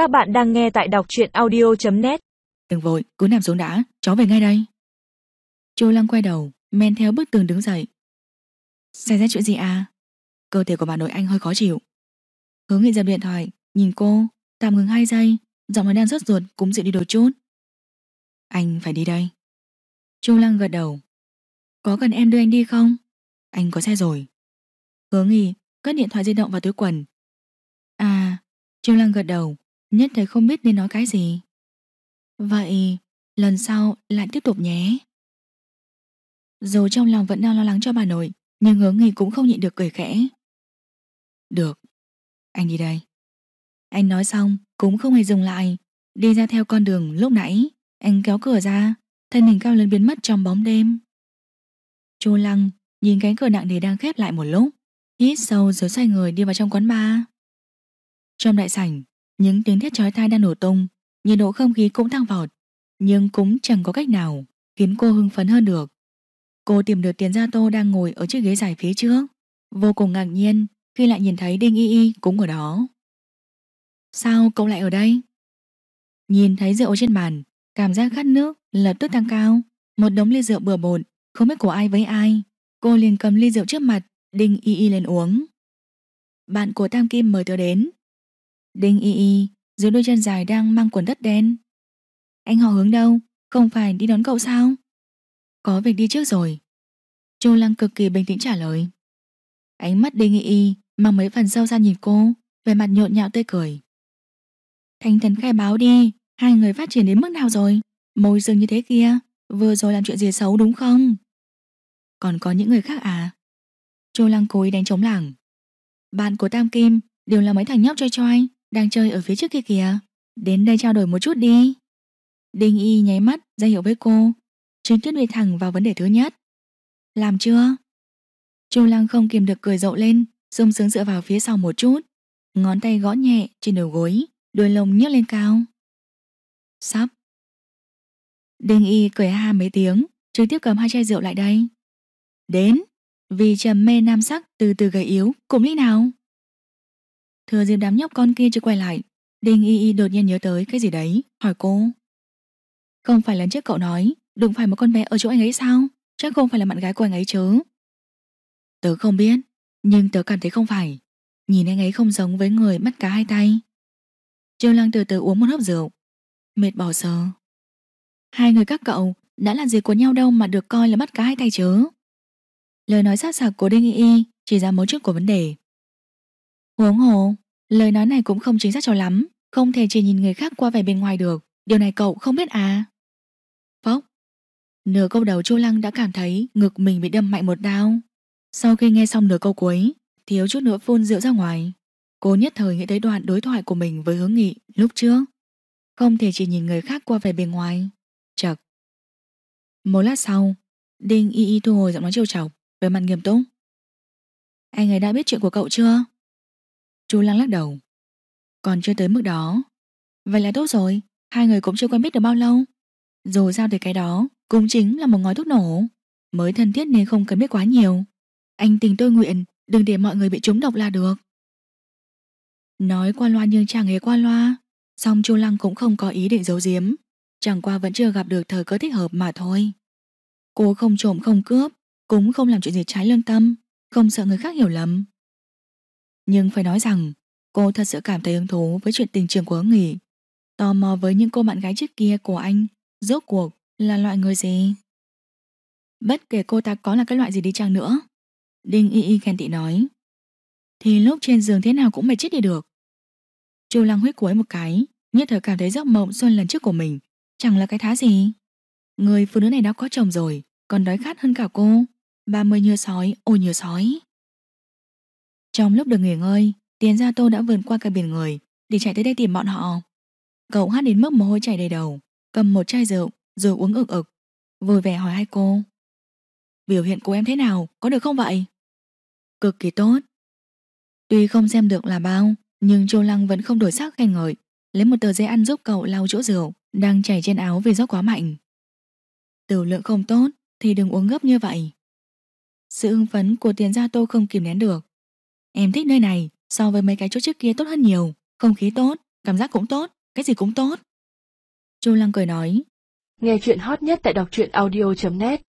Các bạn đang nghe tại đọc truyện audio.net Đừng vội, cứ nằm xuống đã, cháu về ngay đây. Chu Lăng quay đầu, men theo bức tường đứng dậy. Xảy ra chuyện gì à? Cơ thể của bà nội anh hơi khó chịu. Hướng nghị dập điện thoại, nhìn cô, tạm ngừng hai giây, giọng nói đang rất ruột cũng dịu đi đôi chút. Anh phải đi đây. Chu Lăng gật đầu. Có cần em đưa anh đi không? Anh có xe rồi. Hướng nghị cất điện thoại di động vào túi quần. À, Chu Lăng gật đầu, nhất thời không biết nên nói cái gì. Vậy, lần sau lại tiếp tục nhé. Dù trong lòng vẫn đang lo lắng cho bà nội, nhưng hướng nghi cũng không nhịn được cười khẽ. Được, anh đi đây. Anh nói xong, cũng không hề dừng lại, đi ra theo con đường lúc nãy, anh kéo cửa ra, thân hình cao lớn biến mất trong bóng đêm. Chu Lăng nhìn cánh cửa nặng nề đang khép lại một lúc, hít sâu rồi xoay người đi vào trong quán bar. Trong đại sảnh, những tiếng thét chói tai đang nổ tung, nhiệt độ không khí cũng tăng vọt, nhưng cũng chẳng có cách nào khiến cô hưng phấn hơn được. Cô tìm được tiền gia tô đang ngồi ở chiếc ghế dài phía trước, vô cùng ngạc nhiên khi lại nhìn thấy Đinh Y Y cũng ở đó. Sao cậu lại ở đây? Nhìn thấy rượu trên bàn, cảm giác khát nước lập tức tăng cao, một đống ly rượu bừa bộn, không biết của ai với ai. Cô liền cầm ly rượu trước mặt, Đinh Y Y lên uống. Bạn của Tam Kim mời tớ đến. Đinh Y Y dưới đôi chân dài đang mang quần đất đen. Anh họ hướng đâu? Không phải đi đón cậu sao? Có việc đi trước rồi. Chu Lăng cực kỳ bình tĩnh trả lời. Ánh mắt Đinh Y Y mang mấy phần sâu xa nhìn cô, về mặt nhộn nhạo tươi cười. Thành thần khai báo đi, hai người phát triển đến mức nào rồi? Môi dường như thế kia, vừa rồi làm chuyện gì xấu đúng không? Còn có những người khác à? Chu Lăng cố ý đánh trống lảng. Bạn của Tam Kim đều là mấy thằng nhóc choi choi, đang chơi ở phía trước kia kìa. Đến đây trao đổi một chút đi. Đinh Y nháy mắt ra hiệu với cô, trực tiếp đi thẳng vào vấn đề thứ nhất. Làm chưa? Chu Lăng không kìm được cười rộ lên, sung sướng dựa vào phía sau một chút, ngón tay gõ nhẹ trên đầu gối, đuôi lông nhấc lên cao. Sắp. Đinh Y cười ha mấy tiếng, trực tiếp cầm hai chai rượu lại đây. Đến, vì trầm mê nam sắc từ từ gầy yếu, cùng lý nào? Thừa dịp đám nhóc con kia chưa quay lại, Đinh Y Y đột nhiên nhớ tới cái gì đấy, hỏi cô. Không phải lần trước cậu nói, đừng phải một con bé ở chỗ anh ấy sao? Chắc không phải là bạn gái của anh ấy chứ. Tớ không biết, nhưng tớ cảm thấy không phải. Nhìn anh ấy không giống với người mắt cá hai tay. Trương Lăng từ từ uống một hớp rượu. Mệt bỏ sờ. Hai người các cậu đã làm gì của nhau đâu mà được coi là mắt cá hai tay chứ. Lời nói sát sạc của Đinh Y Y chỉ ra mấu chốt của vấn đề. Huống hồ, lời nói này cũng không chính xác cho lắm, không thể chỉ nhìn người khác qua vẻ bên ngoài được, điều này cậu không biết à. Phốc. Nửa câu đầu Chu Lăng đã cảm thấy ngực mình bị đâm mạnh một đao. Sau khi nghe xong nửa câu cuối, thiếu chút nữa phun rượu ra ngoài. Cô nhất thời nghĩ tới đoạn đối thoại của mình với hướng nghị lúc trước. Không thể chỉ nhìn người khác qua vẻ bề ngoài. Chật. Một lát sau, Đinh Y Y thu hồi giọng nói trêu chọc, về mặt nghiêm túc. Anh ấy đã biết chuyện của cậu chưa? Chú Lăng lắc đầu. Còn chưa tới mức đó. Vậy là tốt rồi, hai người cũng chưa quen biết được bao lâu. Dù sao thì cái đó cũng chính là một ngói thuốc nổ. Mới thân thiết nên không cần biết quá nhiều. Anh tình tôi nguyện, đừng để mọi người bị trúng độc là được. Nói qua loa nhưng chẳng hề qua loa. Xong Chu Lăng cũng không có ý định giấu giếm. Chẳng qua vẫn chưa gặp được thời cơ thích hợp mà thôi. Cô không trộm không cướp, cũng không làm chuyện gì trái lương tâm, không sợ người khác hiểu lầm. Nhưng phải nói rằng, cô thật sự cảm thấy hứng thú với chuyện tình trường của ứng nghỉ. Tò mò với những cô bạn gái trước kia của anh, rốt cuộc là loại người gì? Bất kể cô ta có là cái loại gì đi chăng nữa. Đinh Y Y khen tị nói. Thì lúc trên giường thế nào cũng mệt chết đi được. Chu Lăng huyết cuối một cái, nhất thời cảm thấy giấc mộng xuân lần trước của mình, chẳng là cái thá gì. Người phụ nữ này đã có chồng rồi, còn đói khát hơn cả cô. Ba mươi như sói, ôi như sói. Trong lúc được nghỉ ngơi, Tiền Gia Tô đã vượt qua cả biển người để chạy tới đây tìm bọn họ. Cậu hát đến mức mồ hôi chảy đầy đầu, cầm một chai rượu rồi uống ực ực, vui vẻ hỏi hai cô. Biểu hiện của em thế nào, có được không vậy? Cực kỳ tốt. Tuy không xem được là bao, nhưng Châu Lăng vẫn không đổi sắc khen ngợi, lấy một tờ giấy ăn giúp cậu lau chỗ rượu đang chảy trên áo vì rót quá mạnh. Tiểu lượng không tốt thì đừng uống gấp như vậy. Sự hưng phấn của tiền gia tô không kìm nén được. Em thích nơi này so với mấy cái chỗ trước kia tốt hơn nhiều, không khí tốt, Cảm giác cũng tốt, cái gì cũng tốt. Chu Lăng cười nói. Nghe chuyện hot nhất tại đọc truyện audio.net